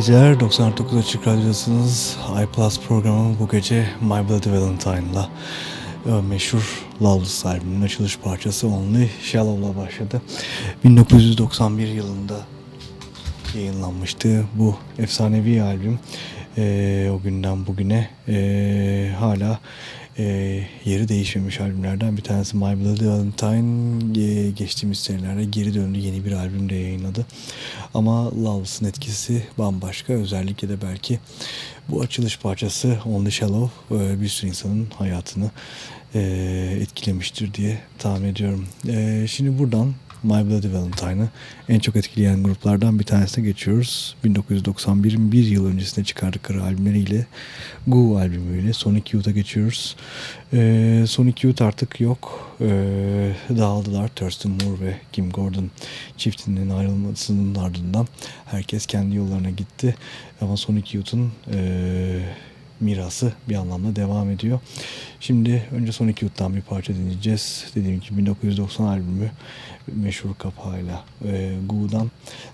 geceler. 99 Açık Radyo'dasınız. iPlus programı bu gece My Bloody Valentine'la e, meşhur Lawless albümünün açılış parçası Only Shallow'la başladı. 1991 yılında yayınlanmıştı bu efsanevi albüm. E, o günden bugüne e, hala e, yeri değişmemiş albümlerden bir tanesi My Bloody Valentine e, geçtiğimiz senelerde geri döndü yeni bir albüm de yayınladı. Ama Lawless'ın etkisi bambaşka özellikle de belki bu açılış parçası Only Shallow e, bir sürü insanın hayatını e, etkilemiştir diye tahmin ediyorum. E, şimdi buradan My Bloody Valentine'ı en çok etkileyen gruplardan bir tanesine geçiyoruz. 1991'in bir yıl öncesinde çıkardıkları albümleriyle Goo albümüyle Sonic Youth'a geçiyoruz. Ee, Sonic Youth artık yok. Ee, dağıldılar. Thurston Moore ve Kim Gordon çiftinin ayrılmasının ardından herkes kendi yollarına gitti. Ama Sonic Youth'un ee, mirası bir anlamda devam ediyor. Şimdi önce Sonic Youth'tan bir parça dinleyeceğiz. Dediğim gibi 1990 albümü meşhur kapağıyla e, Goo'dan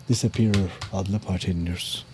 Disappearer adlı parça dinliyoruz.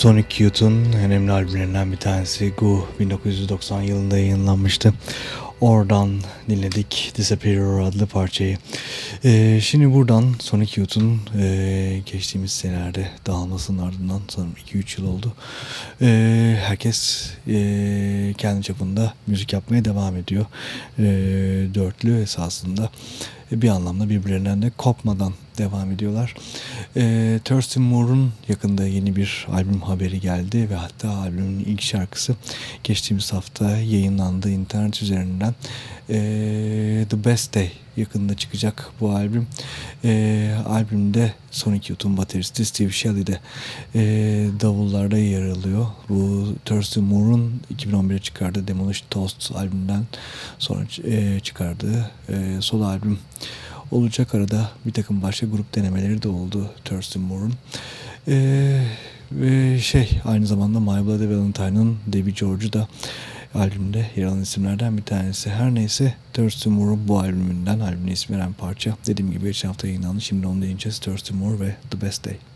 Sonic Youth'un önemli albümlerinden bir tanesi Goo 1990 yılında yayınlanmıştı. Oradan dinledik Disappearer adlı parçayı. Ee, şimdi buradan Sonic Youth'un e, geçtiğimiz senelerde dağılmasının ardından sanırım 2-3 yıl oldu. E, herkes e, kendi çapında müzik yapmaya devam ediyor. E, dörtlü esasında bir anlamda birbirlerinden de kopmadan devam ediyorlar. E, Thurston Moore'un yakında yeni bir albüm haberi geldi ve hatta albümün ilk şarkısı geçtiğimiz hafta yayınlandı internet üzerinden. E, The Best Day yakında çıkacak bu albüm. E, albümde Sonic Youth'un bateristi Steve Shelley de e, davullarda yer alıyor. Bu Thurston Moore'un 2011'e çıkardığı Demolished Toast albümünden sonra e, çıkardığı e, solo albüm olacak arada bir takım başka grup denemeleri de oldu Thurston Moore'un. Ee, ve şey aynı zamanda My Bloody Valentine'ın Debbie George'u da albümde yer alan isimlerden bir tanesi. Her neyse Thurston Moore'un bu albümünden albümüne isim veren parça. Dediğim gibi geçen hafta yayınlandı. Şimdi onu dinleyeceğiz. Thurston Moore ve The Best Day.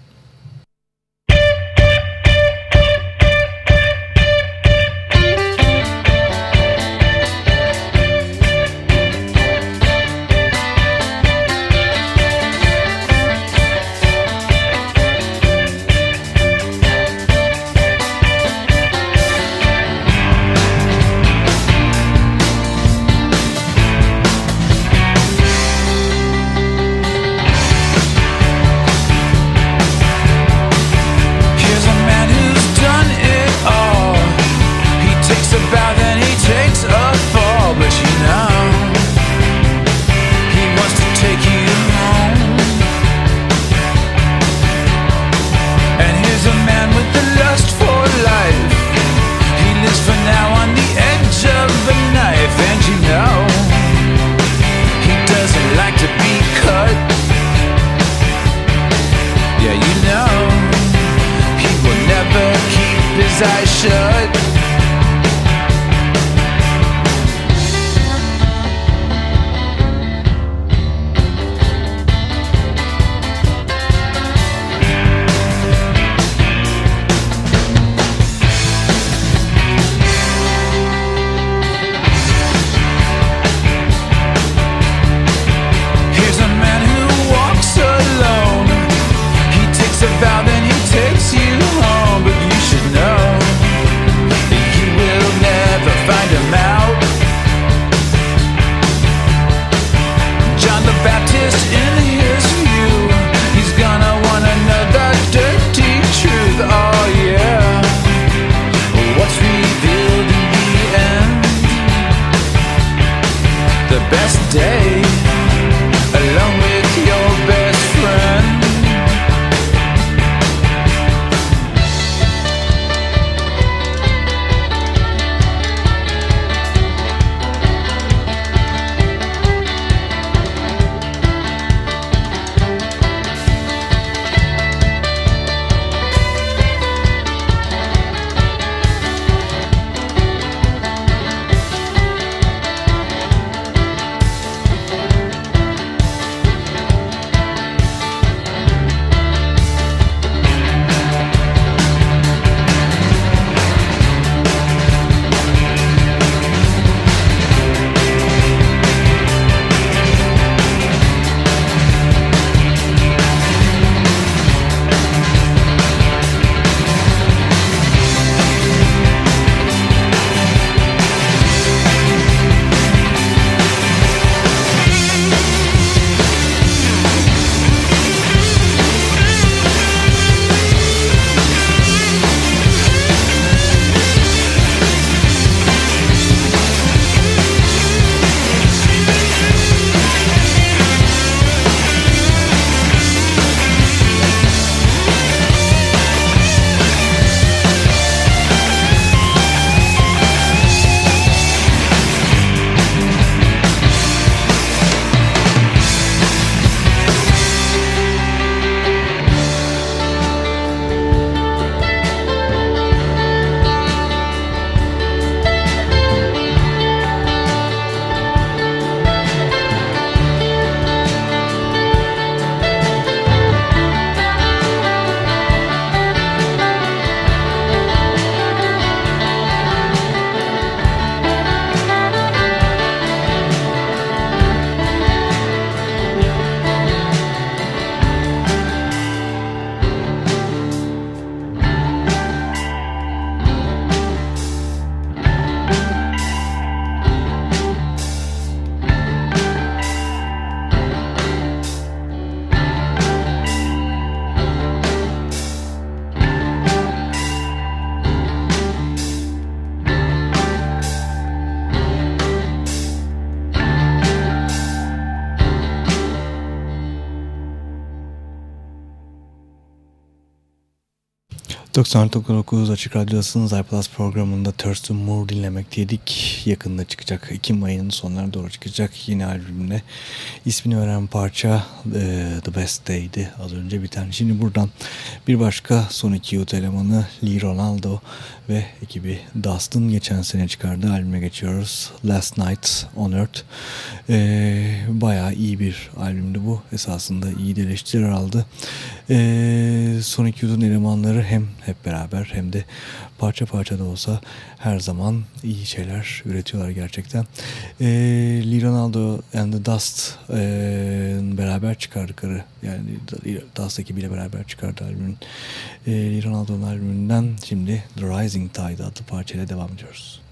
99 Açık Radyo'dasınız. iPlus programında Thurston Moore dinlemekteydik. Yakında çıkacak. Ekim ayının sonlarına doğru çıkacak yeni albümle. İsmini veren parça e, The Best Day'di. Az önce biten. Şimdi buradan bir başka son iki Youth elemanı Lee Ronaldo ve ekibi Dust'ın geçen sene çıkardığı albüme geçiyoruz. Last Night on Earth. E, bayağı iyi bir albümdü bu. Esasında iyi de eleştiriler aldı. E, son iki Youth'un elemanları hem hep beraber hem de parça parça da olsa her zaman iyi şeyler üretiyorlar gerçekten. E, Lee Ronaldo and the Dust e, beraber çıkardıkları yani Dust ekibiyle beraber çıkardı albümün. E, Lee Ronaldo'nun albümünden şimdi The Rising Tide adlı parçayla devam ediyoruz.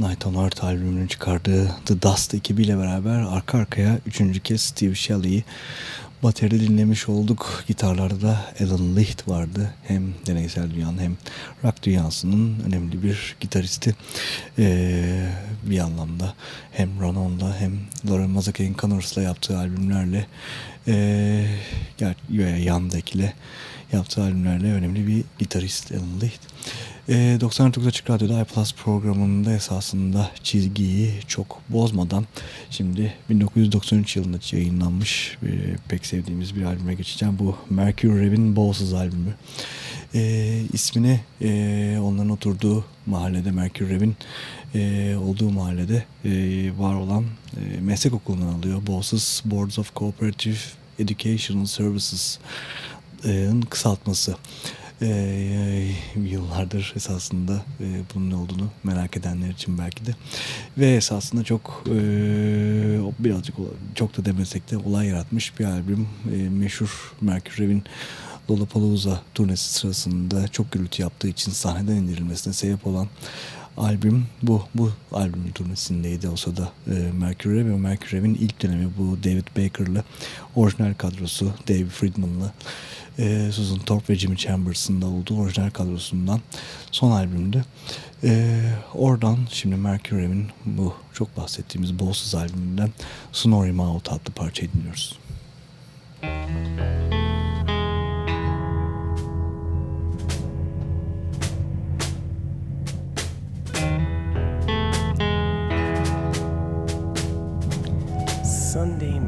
Last Night on Earth albümünü çıkardığı The Dust ekibiyle beraber arka arkaya üçüncü kez Steve Shelley'i bateride dinlemiş olduk. Gitarlarda da Alan Licht vardı. Hem deneysel dünyanın hem rock dünyasının önemli bir gitaristi. Ee, bir anlamda hem Ronon'la hem Lauren Mazakek'in Connors'la yaptığı albümlerle e, Yandek'le yaptığı albümlerle önemli bir gitarist Alan Licht. E, ee, 99 Açık Radyo'da iPlus programında esasında çizgiyi çok bozmadan şimdi 1993 yılında yayınlanmış e, pek sevdiğimiz bir albüme geçeceğim. Bu Mercury Rev'in Bowsuz albümü. E, ismini e, onların oturduğu mahallede Mercury Rev'in e, olduğu mahallede e, var olan e, meslek okulundan alıyor. Bowsuz Boards of Cooperative Educational Services'ın kısaltması. E, yıllardır esasında e, bunun ne olduğunu merak edenler için belki de. Ve esasında çok e, birazcık çok da demesek de olay yaratmış bir albüm. E, meşhur Mercury Rev'in Lollapalooza turnesi sırasında çok gürültü yaptığı için sahneden indirilmesine sebep olan albüm bu. Bu albümün turnesindeydi olsa da e, Mercury ve Mercury'nin ilk dönemi bu David Baker'lı orijinal kadrosu David Friedman'lı e, Susan Thorpe ve Jimmy Chambers'ın da olduğu orijinal kadrosundan son albümdü. E, oradan şimdi Mercury'nin bu çok bahsettiğimiz Bowsuz albümünden Snoring Out adlı parçayı dinliyoruz. Müzik Sunday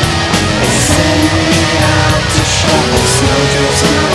out to show us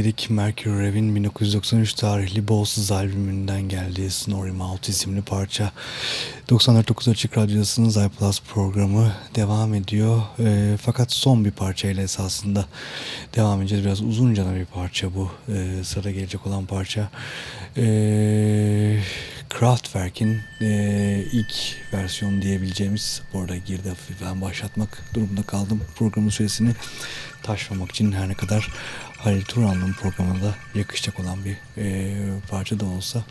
Dinlemekteydik. Mercury Rev'in 1993 tarihli Bolsuz albümünden geldiği Snorri Mouth isimli parça. 94.9 Açık Radyosu'nun iPlus programı devam ediyor. E, fakat son bir parçayla esasında devam edeceğiz. Biraz uzunca bir parça bu. E, sırada gelecek olan parça. E, Kraftwerk'in e, ilk versiyon diyebileceğimiz bu arada girdi hafiften başlatmak durumunda kaldım programın süresini taşmamak için her ne kadar Halil Turan'ın programında yakışacak olan bir e, parça da olsa.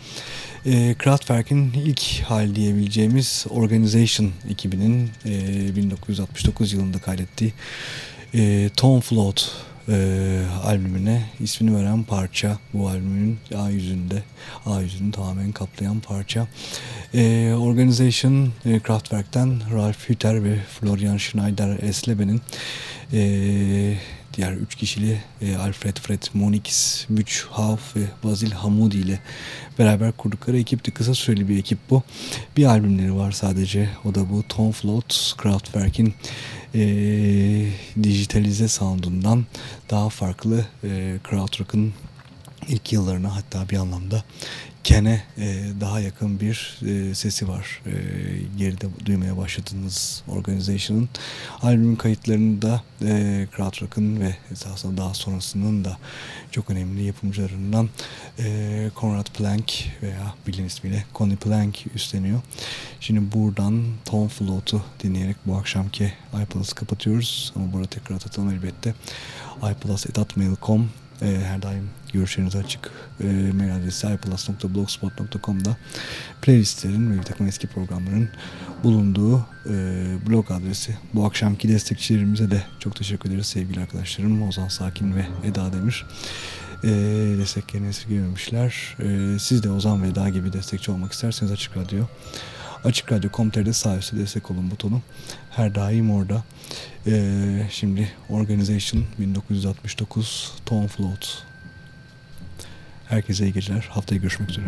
E, Kraftwerk'in ilk hal diyebileceğimiz Organization ekibinin e, 1969 yılında kaydettiği e, Tom Float e, albümüne ismini veren parça bu albümün A yüzünde A yüzünü tamamen kaplayan parça e, Organization e, Kraftwerk'ten Ralf Hütter ve Florian Schneider Esleben'in e, diğer üç kişili e, Alfred Fred Monix, Müç Hauf ve Basil Hamudi ile beraber kurdukları ekipti. Kısa süreli bir ekip bu. Bir albümleri var sadece. O da bu Tom Float, Kraftwerk'in e, dijitalize soundundan daha farklı e, krautrock'ın ilk yıllarına hatta bir anlamda Ken'e e, daha yakın bir e, sesi var. E, geride duymaya başladığınız Organization'ın albüm kayıtlarında e, Krautrock'ın ve esasında daha sonrasının da çok önemli yapımcılarından e, Conrad Plank veya bilin ismiyle Connie Plank üstleniyor. Şimdi buradan Tom Float'u dinleyerek bu akşamki iPlus'ı kapatıyoruz. Ama burada tekrar atalım elbette. iPlus.mail.com e, her daim görüşleriniz açık. E, mail adresi iplus.blogspot.com'da playlistlerin ve bir takım eski programların bulunduğu e, blog adresi. Bu akşamki destekçilerimize de çok teşekkür ederiz sevgili arkadaşlarım. Ozan Sakin ve Eda Demir. E, desteklerini esirgememişler. E, siz de Ozan ve Eda gibi destekçi olmak isterseniz Açık Radyo Açık Radyo.com.tr'de sağ destek olun butonu. Her daim orada. Ee, şimdi Organization 1969 Tom Float. Herkese iyi geceler. Haftaya görüşmek üzere.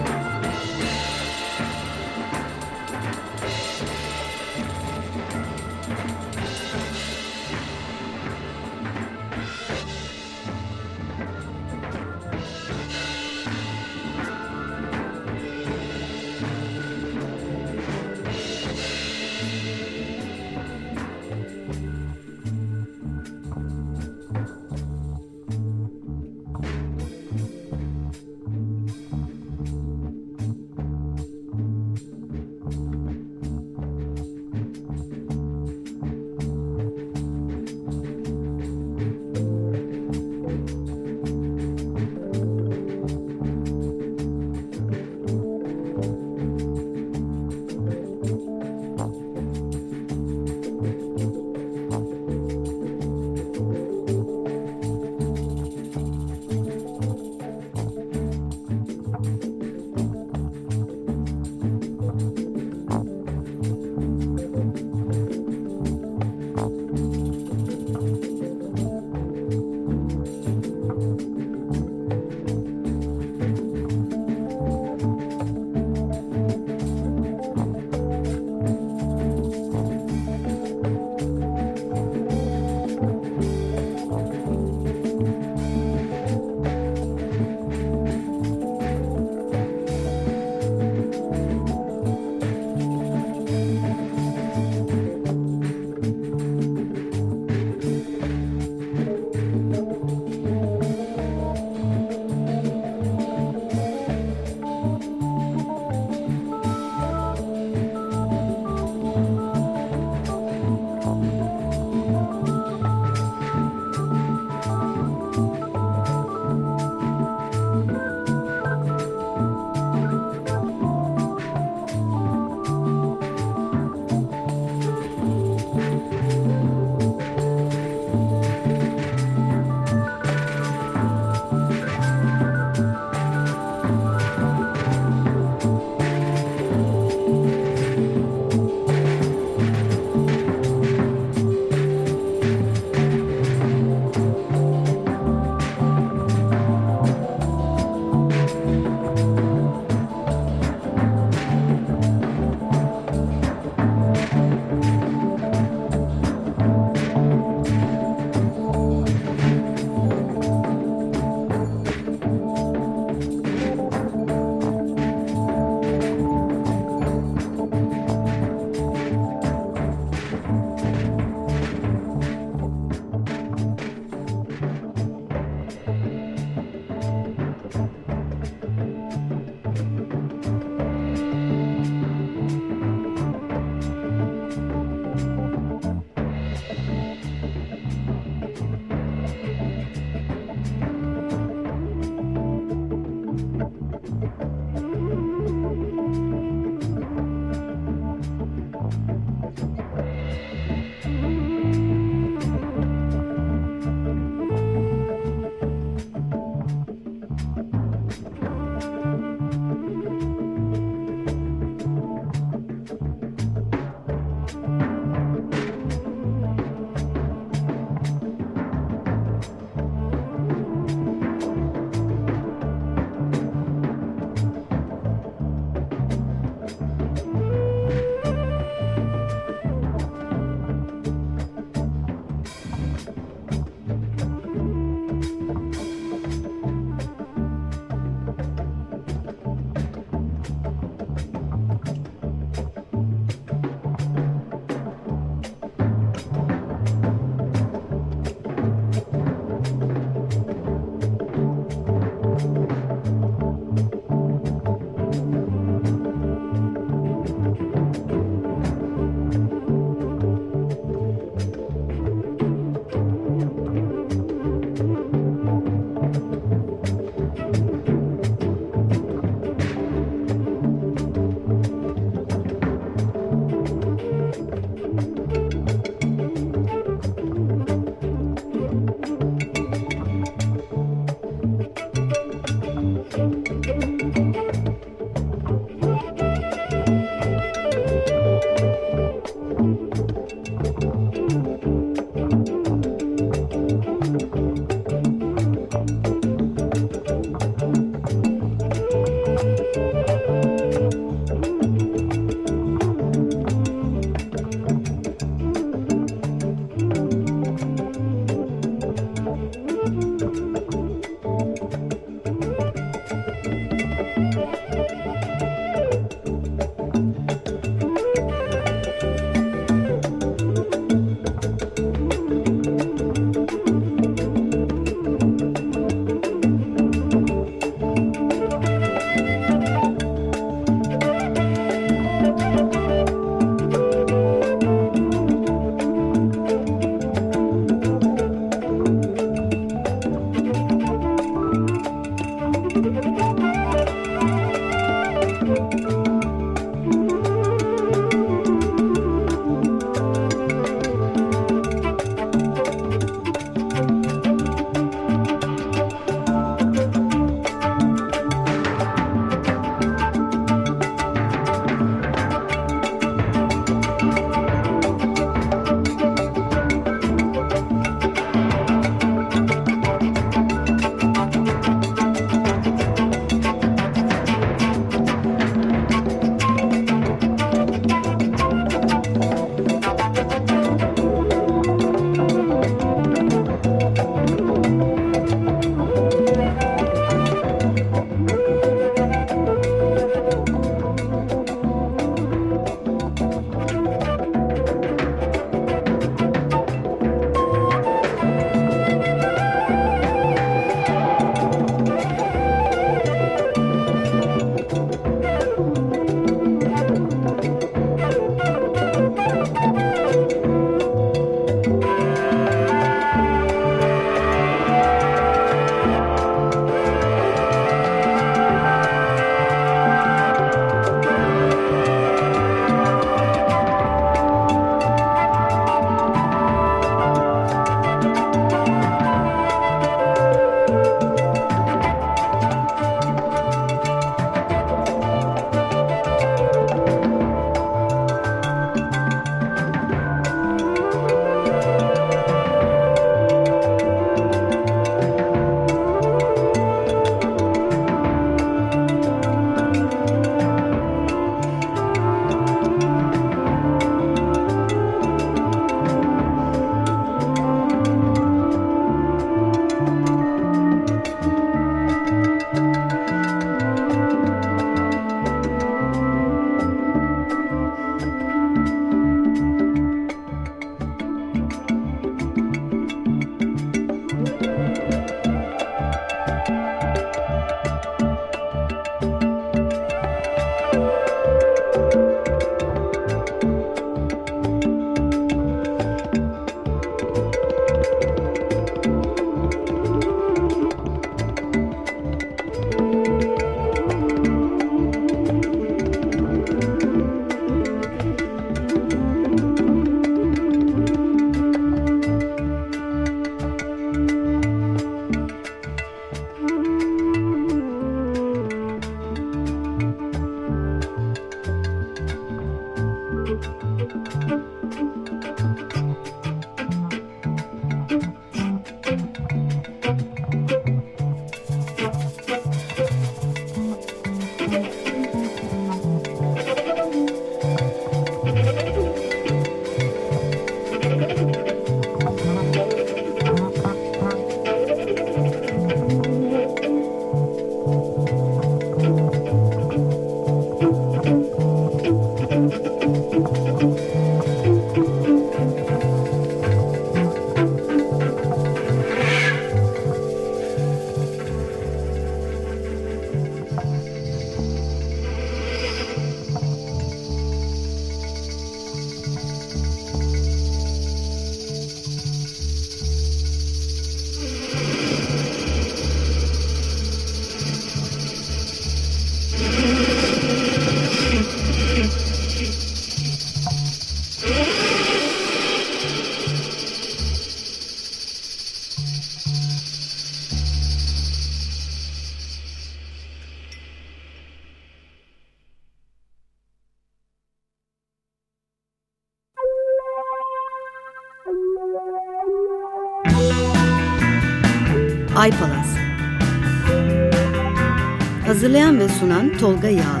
Sunan Tolga Yağlı